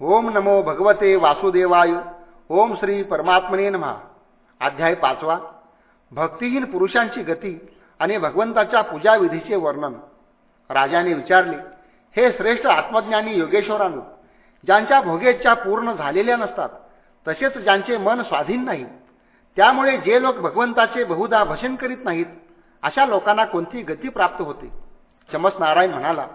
ओम नमो भगवते वासुदेवाय. ओम श्री परमात्मने नमहा अध्याय पाचवा. भक्तिहीन पुरुषांची गती आणि भगवंताच्या पूजाविधीचे वर्णन. राजाने विचारले हे श्रेष्ठ आत्मज्ञानी योगेश्वरानू ज्यांच्या भोगेच्छा पूर्ण झालेल्या नसतात तसेच ज्यांचे मन स्वाधीन नाही त्यामुळे जे लोक भगवंताचे बहुधा भजन करीत नाहीत अशा लोकांना कोणती गती प्राप्त होते? चमस नारायण म्हणाला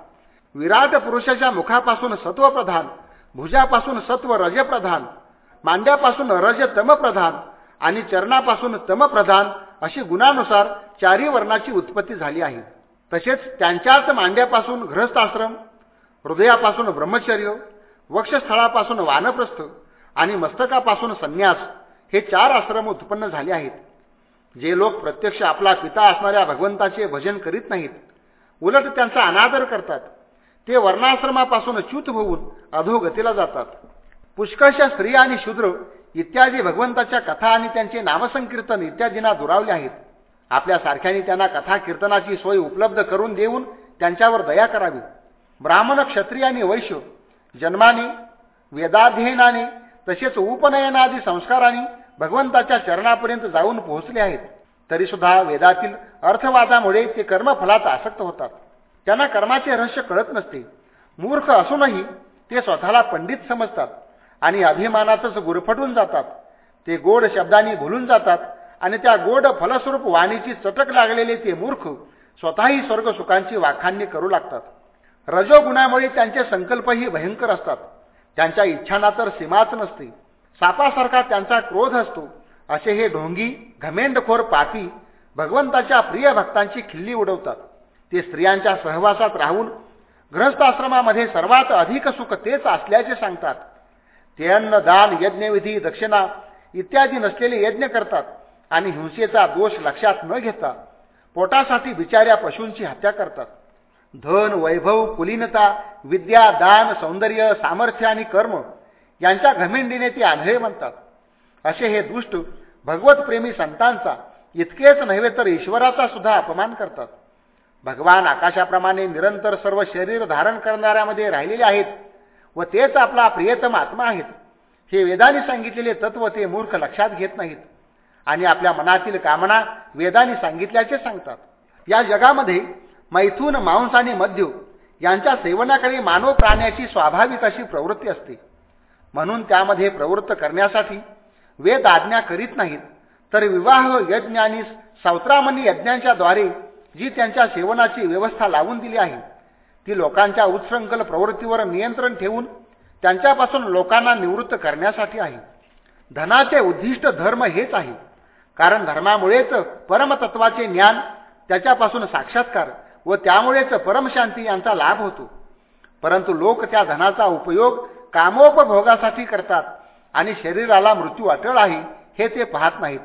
विराट पुरुषाच्या मुखापासून सत्वप्रधान भुजापासून सत्व रजप्रधान मांड्यापासून रज तमप्रधान आणि चरणापासून तमप्रधान अशी गुणानुसार चारी वर्णाची उत्पत्ती झाली आहे. तसेच त्यांच्याच मांड्यापासून ग्रहस्थाश्रम हृदयापासून ब्रह्मचर्य वक्षस्थळापासून वानप्रस्थ आणि मस्तकापासून संन्यास हे चार आश्रम उत्पन्न झाले आहेत. जे लोक प्रत्यक्ष आपला पिता असणाऱ्या भगवंताचे भजन करीत नाहीत उलट त्यांचा अनादर करतात. ते वर्णाश्रमापासून च्युत होऊन अधोगतीला जातात. पुष्कळशा स्त्री आणि शूद्र इत्यादी भगवंताच्या कथा आणि त्यांचे नामसंकीर्तन इत्यादींना दुरावले आहेत. आपल्या सारख्याने त्यांना कथा कीर्तनाची सोय उपलब्ध करून देऊन त्यांच्यावर दया करावी. ब्राह्मण क्षत्रिय आणि वैश्य जन्माने वेदाध्ययनाने तसेच उपनयनादी संस्काराने भगवंताच्या चरणापर्यंत जाऊन पोहोचले आहेत. तरीसुद्धा वेदातील अर्थवादामुळे ते कर्मफलात आसक्त होतात. त्यांना कर्माचे रहस्य कळत नसते मूर्ख असूनही ते स्वतःला पंडित समजतात आणि अभिमानातच गुरफटून जातात. ते गोड शब्दांनी भुलून जातात आणि त्या गोड फलस्वरूप वाणीची चटक लागलेले ते मूर्ख स्वतःही स्वर्ग सुखांची वाखाणणी करू लागतात. रजोगुणामुळे त्यांचे संकल्पही भयंकर असतात. त्यांच्या इच्छांना तर सीमाच नसते. सापासारखा त्यांचा क्रोध असतो. असे हे ढोंगी घमेंडखोर पापी भगवंताच्या प्रिय भक्तांची खिल्ली उडवतात. ते स्त्रियांच्या सहवासात राहून गृहस्थाश्रमामध्ये सर्वात अधिक सुख तेच असल्याचे सांगतात. ते अन्न दान यज्ञविधी दक्षिणा इत्यादी नसलेले यज्ञ करतात आणि हिंसेचा दोष लक्षात न घेता पोटासाठी बिचाऱ्या पशूंची हत्या करतात. धन वैभव कुलीनता विद्या दान सौंदर्य सामर्थ्य आणि कर्म यांच्या घमेंडीने ते आंधळे म्हणतात असे हे दुष्ट भगवतप्रेमी संतांचा इतकेच नव्हे तर ईश्वराचा सुद्धा अपमान करतात. भगवान आकाशाप्रमाणे निरंतर सर्व शरीर धारण करणाऱ्यामध्ये राहिलेले आहेत व तेच आपला प्रियतम आत्मा आहेत. हे वेदाने सांगितलेले तत्व ते मूर्ख लक्षात घेत नाहीत. आणि आपल्या मनातील कामना वेदाने सांगितल्याचे सांगतात. या जगामध्ये मैथून मांस आणि मद्य यांच्या सेवनाकडे मानव प्राण्याची स्वाभाविक अशी प्रवृत्ती असते. म्हणून त्यामध्ये प्रवृत्त करण्यासाठी वेद आज्ञा करीत नाहीत. तर विवाह यज्ञ आणि सावत्रामणी यज्ञांच्या द्वारे जी त्यांच्या सेवनाची व्यवस्था लावून दिली आहे ती लोकांच्या उत्सृंखल प्रवृत्तीवर नियंत्रण ठेवून त्यांच्यापासून लोकांना निवृत्त करण्यासाठी आहे. धनाचे उद्दिष्ट धर्म हेच आहे. कारण धर्मामुळेच परमतत्वाचे ज्ञान त्याच्यापासून साक्षात्कार व त्यामुळेच परमशांती यांचा लाभ होतो. परंतु लोक त्या धनाचा उपयोग कामोपभोगासाठी करतात आणि शरीराला मृत्यू अटळ आहे हे ते पाहत नाहीत.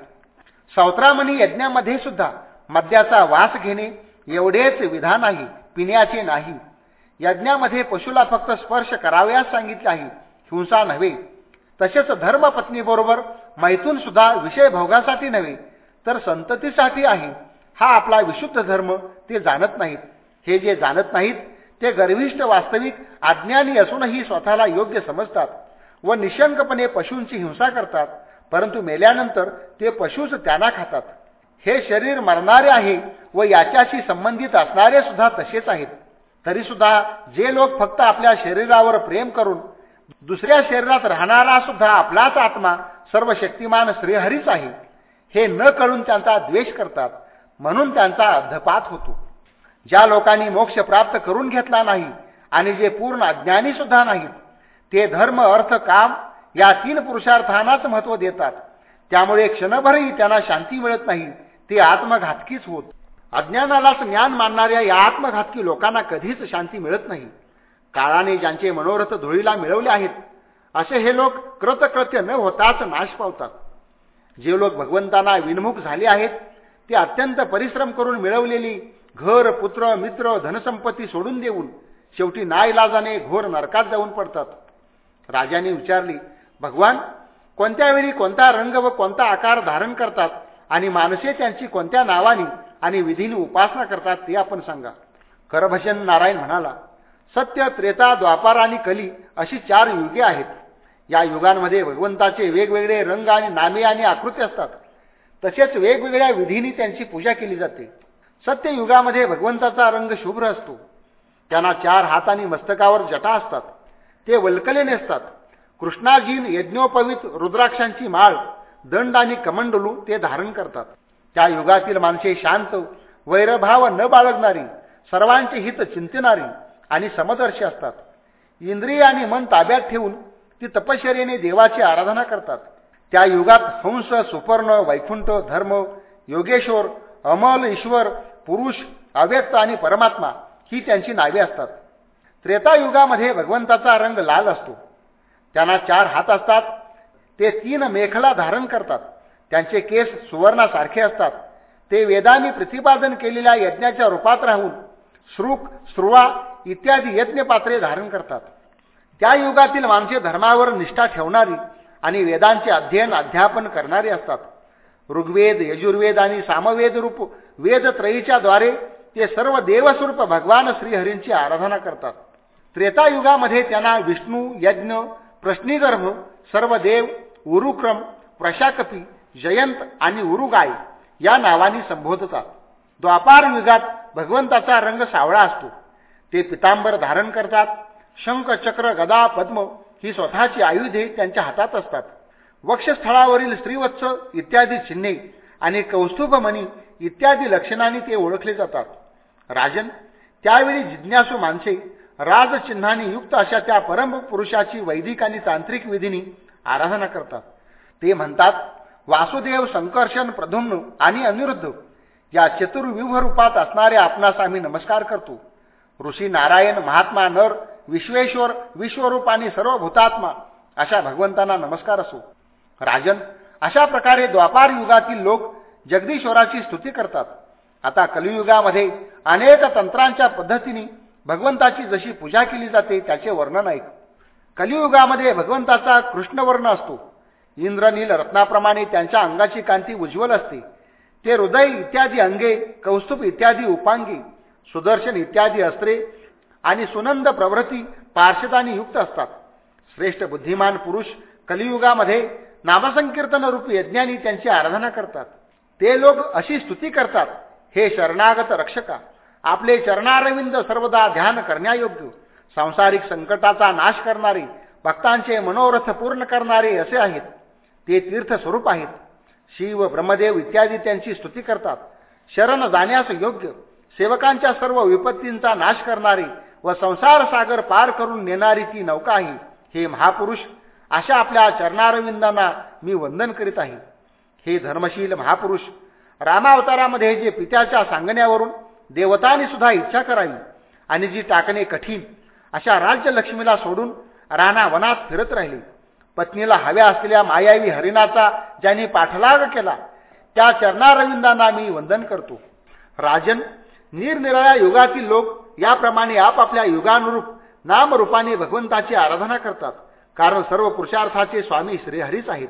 सौत्रामणी यज्ञामध्ये सुद्धा मद्याचा वास घेणे एवढेच विधान आहे पिण्याचे नाही. यज्ञामध्ये पशुला फक्त स्पर्श करावयास सांगितले आहे हिंसा नव्हे. तसेच धर्मपत्नीबरोबर मैथून सुद्धा विषय भोगासाठी नव्हे तर संततीसाठी आहे. हा आपला विशुद्ध धर्म ते जाणत नाहीत. हे जे जाणत नाहीत ते गर्विष्ठ वास्तविक अज्ञानी असूनही स्वतःला योग्य समजतात व निशंकपणे पशूंची हिंसा करतात परंतु मेल्यानंतर ते पशूच त्यांना खातात. हे शरीर मरणारे आहे व याच्याशी संबंधित असणारे सुद्धा तसेच आहेत. तरी सुद्धा जे लोक फक्त आपल्या शरीरावर प्रेम करून दुसऱ्या शरीरात राहणारा सुद्धा आपलाच आत्मा सर्व शक्तिमान श्रीहरीच आहे हे न कळून त्यांचा द्वेष करतात. म्हणून त्यांचा अर्धपात होतो. ज्या लोकांनी मोक्ष प्राप्त करून घेतला नाही आणि जे पूर्ण अज्ञानी सुद्धा नाहीत ते धर्म अर्थ काम या तीन पुरुषार्थांनाच महत्त्व देतात. त्यामुळे क्षणभरही त्यांना शांती मिळत नाही. ती आत्मघातकीच होत. अज्ञानालाच ज्ञान मानणाऱ्या या आत्मघातकी लोकांना कधीच शांती मिळत नाही. काळाने ज्यांचे मनोरथ धुळीला मिळवले आहेत असे हे लोक कृतकृत्य न होताच नाश पावतात. जे लोक भगवंतांना विनमुख झाले आहेत ते अत्यंत परिश्रम करून मिळवलेली घर पुत्र मित्र धनसंपत्ती सोडून देऊन शेवटी नाईलाजाने घोर नरकात जाऊन पडतात. राजाने विचारली भगवान कोणत्या वेळी कोणता रंग व कोणता आकार धारण करतात? आणि माणसे त्यांची कोणत्या नावाने आणि विधीने उपासना करतात ते आपण सांगा. करभजन नारायण म्हणाला सत्य त्रेता द्वापार आणि कली अशी चार युगे आहेत. या युगांमध्ये भगवंताचे वेगवेगळे रंग आणि नामे आणि आकृती असतात. तसेच वेगवेगळ्या विधींनी त्यांची पूजा केली जाते. सत्ययुगामध्ये भगवंताचा रंग शुभ्र असतो. त्यांना चार हात आणि मस्तकावर जटा असतात. ते वल्कले नेसतात. कृष्णाजीन यज्ञोपवित रुद्राक्षांची माळ दंड आणि कमंडलू ते धारण करतात. त्या युगातील माणसे शांत वैरभाव न बाळगणारी सर्वांचे हित चिंतणारी आणि समदर्शी असतात. इंद्रिय आणि मन ताब्यात ठेवून ती तपश्चर्याने देवाची आराधना करतात. त्या युगात हंस सुपर्ण वैकुंठ धर्म योगेश्वर अमल ईश्वर पुरुष अव्यक्त आणि परमात्मा ही त्यांची नावे असतात. त्रेता युगामध्ये भगवंताचा रंग लाल असतो. त्यांना चार हात असतात ते तीन मेखला धारण करतात. त्यांचे केस सुवर्णासारखे असतात. ते वेदांनी प्रतिपादन केलेल्या यज्ञाच्या रूपात राहून श्रुक श्रुवा इत्यादी यज्ञपात्रे धारण करतात. त्या युगातील माणसे धर्मावर निष्ठा ठेवणारी आणि वेदांचे अध्ययन अध्यापन करणारी असतात. ऋग्वेद यजुर्वेद आणि सामवेद रूप वेदत्रयीच्या द्वारे ते सर्व देवस्वरूप भगवान श्रीहरींची आराधना करतात. त्रेतायुगामध्ये त्यांना विष्णू यज्ञ प्रश्नीगर्भ सर्व देव उरुक्रम प्रशाकपी जयंत आणि उरुगाय या नावानी संबोधतात द्वापार युगात भगवंताचा रंग सावळा असतो. ते पितांबर धारण करतात. शंख चक्र गदा पद्म ही स्वतःची आयुधे त्यांच्या हातात असतात. वक्षस्थळावरील स्त्रीवत्स इत्यादी चिन्हे आणि कौस्तुभमणी इत्यादी लक्षणांनी ते ओळखले जातात. राजन त्यावेळी जिज्ञासू माणसे राजचिन्हांनी युक्त अशा त्या परम पुरुषाची वैदिक आणि तांत्रिक विधीनी आराधना करतात. ते म्हणतात वासुदेव संकर्षण प्रधुम्न आणि अनिरुद्ध या चतुर्व्यूह रूपात असणारे आपणास आम्ही नमस्कार करतो. ऋषी नारायण महात्मा नर विश्वेश्वर विश्वरूप आणि सर्व भूतात्मा अशा भगवंतांना नमस्कार असो. राजन अशा प्रकारे द्वापार युगातील लोक जगदीश्वराची स्तुती करतात. आता कलियुगामध्ये अनेक तंत्रांच्या पद्धतीने भगवंताची जशी पूजा केली जाते त्याचे वर्णन ऐक. कलियुगामध्ये भगवंताचा कृष्णवर्ण असतो. इंद्रनील रत्नाप्रमाणे त्यांच्या अंगाची कांती उज्ज्वल असते. ते हृदय इत्यादी अंगे कौस्तुभ इत्यादी उपांगी सुदर्शन इत्यादी अस्त्रे आणि सुनंद प्रवृत्ती पार्षदानी युक्त असतात. श्रेष्ठ बुद्धिमान पुरुष कलियुगामध्ये नामसंकीर्तन रूपी यज्ञानी त्यांची आराधना करतात. ते लोक अशी स्तुती करतात. हे शरणागत रक्षका. आपले चरणारविंद सर्वदा ध्यान करण्यायोग्य सांसारिक संकटाचा नाश करणारे भक्तांचे मनोरथ पूर्ण करणारे असे आहेत. ते तीर्थ स्वरूप आहेत. शिव ब्रह्मदेव इत्यादी त्यांची स्तुती करतात. शरण जाण्यास योग्य सेवकांच्या सर्व विपत्तींचा नाश करणारी व संसार सागर पार करून नेणारी ती नौका आहे. हे महापुरुष अशा आपल्या चरणारविंदांना मी वंदन करीत आहे. हे धर्मशील महापुरुष रामावतारामध्ये जे पित्याच्या सांगण्यावरून देवतांनी सुद्धा इच्छा करावी. आणि जी टाकणे कठीण अशा राज्यलक्ष्मीला सोडून राणा वनात फिरत राहिली. पत्नीला हव्या असलेल्या मायावी हरिणाचा ज्यांनी पाठलाग केला त्या चरणारविंदांना मी वंदन करतो. राजन निरनिराळ्या युगातील लोक याप्रमाणे आपापल्या युगानुरूप नामरूपाने भगवंताची आराधना करतात. कारण सर्व पुरुषार्थाचे स्वामी श्रीहरीच आहेत.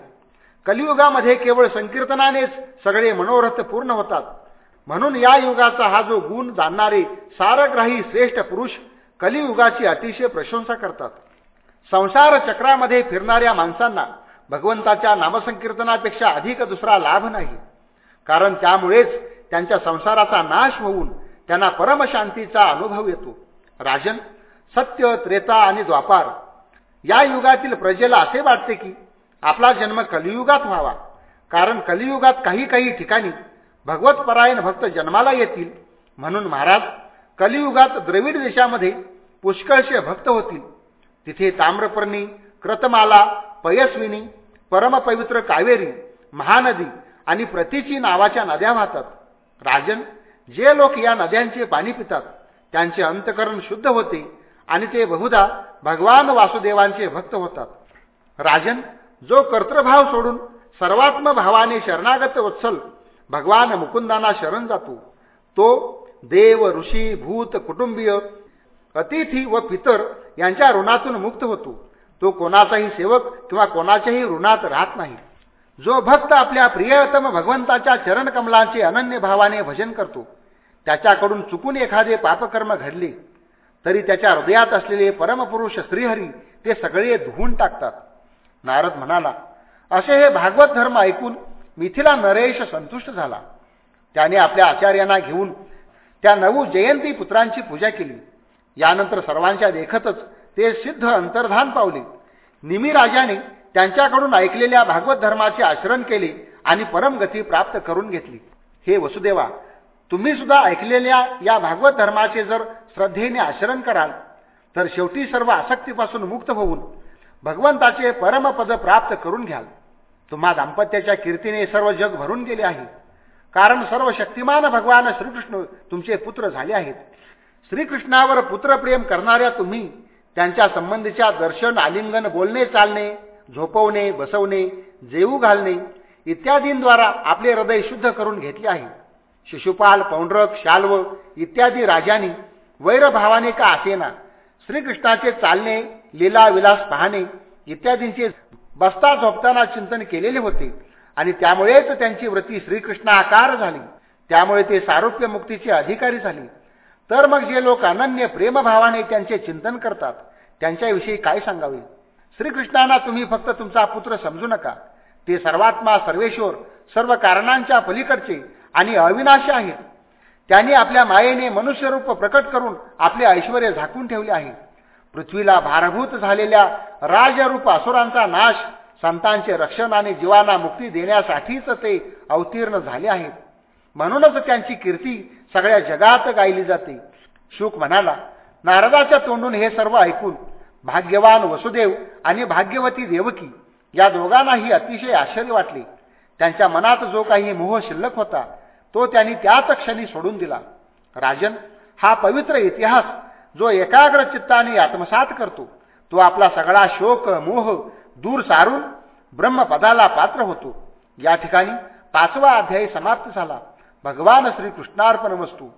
कलियुगामध्ये केवळ संकीर्तनानेच सगळे मनोरथ पूर्ण होतात. म्हणून या युगाचा हा जो गुण जाणणारे सारग्राही श्रेष्ठ पुरुष कलियुगाची अतिशय प्रशंसा करतात. संसार चक्रामध्ये फिरणाऱ्या माणसांना भगवंताच्या नामसंकीर्तनापेक्षा अधिक दुसरा लाभ नाही. कारण त्यामुळेच त्यांच्या संसाराचा नाश होऊन त्यांना परमशांतीचा अनुभव येतो. राजन सत्य त्रेता आणि द्वापार या युगातील प्रजेला असे वाटते की आपला जन्म कलियुगात व्हावा. कारण कलियुगात काही काही ठिकाणी भगवतपरायण भक्त जन्माला येतील म्हणून महाराज कलियुगात द्रविड देशामध्ये पुष्कळशे भक्त होतील. तिथे ताम्रपर्णी क्रतमाला पयस्विनी परमपवित्र कावेरी महानदी आणि प्रतीची नावाच्या नद्या वाहतात. राजन जे लोक या नद्यांचे पाणी पितात त्यांचे अंतकरण शुद्ध होते आणि ते बहुधा भगवान वासुदेवांचे भक्त होतात. राजन जो कर्तृभाव सोडून सर्वात्म भावाने शरणागत वत्सल भगवान मुकुंदांना शरण जातो. तो देव ऋषी भूत कुटुंबीय अतिथी व पितर यांच्या ऋणातून मुक्त होतो. तो कोणाचाही सेवक किंवा कोणाच्याही ऋणात राहत नाही. जो भक्त आपल्या प्रियतम भगवंताच्या चरणकमलांचे अनन्य भावाने भजन करतो. त्याच्याकडून चुकून एखादे पापकर्म घडले तरी त्याच्या हृदयात असलेले परमपुरुष श्रीहरी ते सगळे धुवून टाकतात. नारद म्हणाला असे हे भागवत धर्म ऐकून मिथिला नरेश संतुष्ट झाला. त्याने आपल्या आचार्यांना घेऊन त्या नऊ जयंती पुत्रांची पूजा केली. यानंतर सर्वांच्या देखतच ते सिद्ध अंतर्धान पावले. निमी राजाने त्यांच्याकडून ऐकलेल्या भागवत धर्माचे आचरण केले आणि परमगती प्राप्त करून घेतली. हे वसुदेवा तुम्ही सुद्धा ऐकलेल्या या भागवत धर्माचे जर श्रद्धेने आचरण कराल तर शेवटी सर्व आसक्तीपासून मुक्त होऊन भगवंताचे परमपद प्राप्त करून घ्याल. तुम्हा दाम्पत्याच्या कीर्तीने सर्व जग भरून गेले आहे. कारण सर्व शक्तिमान भगवान श्रीकृष्ण तुमचे पुत्र झाले आहेत. श्रीकृष्णावर पुत्रप्रेम करणाऱ्या तुम्ही त्यांच्या संबंधीच्या दर्शन आलिंगन बोलणे चालणे झोपवणे बसवणे जेऊ घालणे इत्यादींद्वारा आपले हृदय शुद्ध करून घेतले आहे. शिशुपाल पौंड्रक शाल्व इत्यादी राजांनी वैरभावाने का असेना श्रीकृष्णाचे चालणे लीला विलास पाहणे इत्यादींचे बसता झोपताना चिंतन केलेले होते. आणि त्यामुळेच त्यांची व्रती श्रीकृष्णाकार झाली. त्यामुळे ते सारुप्य मुक्तीचे अधिकारी झाले. तर मग जे लोक अनन्य प्रेमभावाने त्यांचे चिंतन करतात त्यांच्याविषयी काय सांगावे? श्रीकृष्णांना तुम्ही फक्त तुमचा पुत्र समजू नका. ते सर्वात्मा सर्वेश्वर सर्व कारणांच्या पलीकडचे आणि अविनाशी आहेत. त्यांनी आपल्या मायेने मनुष्यरूप प्रकट करून आपले ऐश्वर झाकून ठेवले आहे. पृथ्वीला भारभूत झालेल्या राजरूप असुरांचा नाश संतांचे रक्षण आणि जीवांना मुक्ती देण्यासाठीच ते अवतीर्ण झाले आहेत. म्हणूनच त्यांची कीर्ती सगळ्या जगात गायली जाते. शुक म्हणाला नारदाच्या तोंडून हे सर्व ऐकून भाग्यवान वसुदेव आणि भाग्यवती देवकी या दोघांनाही अतिशय आश्चर्य वाटले. त्यांच्या मनात जो काही मोह शिल्लक होता तो त्यांनी त्याच क्षणी सोडून दिला. राजन हा पवित्र इतिहास जो एकाग्र चित्ताने आत्मसात करतो तो आपला सगळा शोक मोह दूर सारून ब्रह्मपदाला पात्र होतो. या ठिकाणी पाचवा अध्यायी समाप्त झाला. भगवान श्रीकृष्णार्पण वस्तू